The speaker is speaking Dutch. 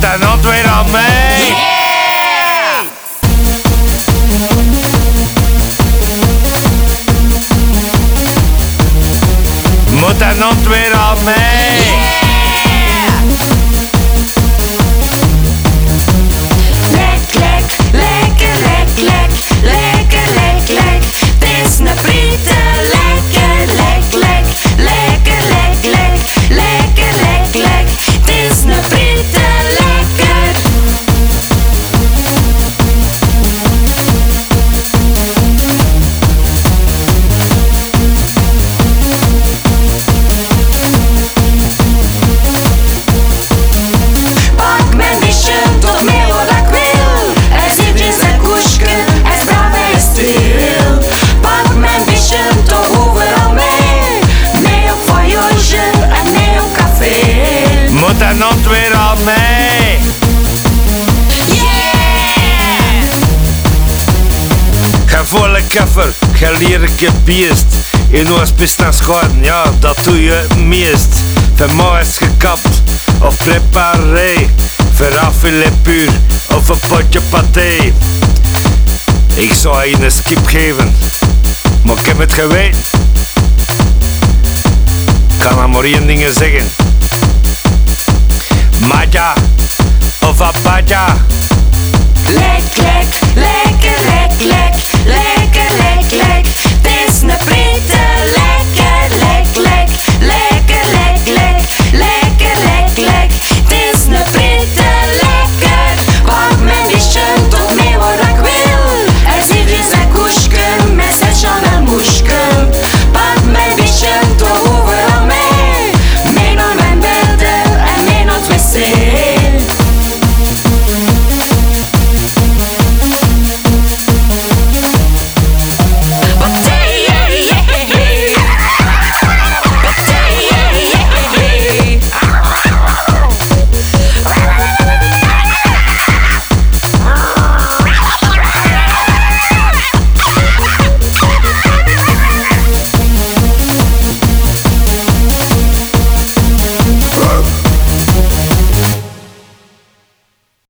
doet daar nog weer aan mee. Yeah! Moet daar nog weer aan mee. Weer op mee. Yeah! Ga volle keffer, ga lierlijke beest. In ons pistas schoon, ja, dat doe je het meest. Van is gekapt of preparé. Veraffilet puur of een potje paté. Ik zou je een skip geven, maar ik heb het geweten. Kan aan maar één dingen zeggen. Mada, Ovabada.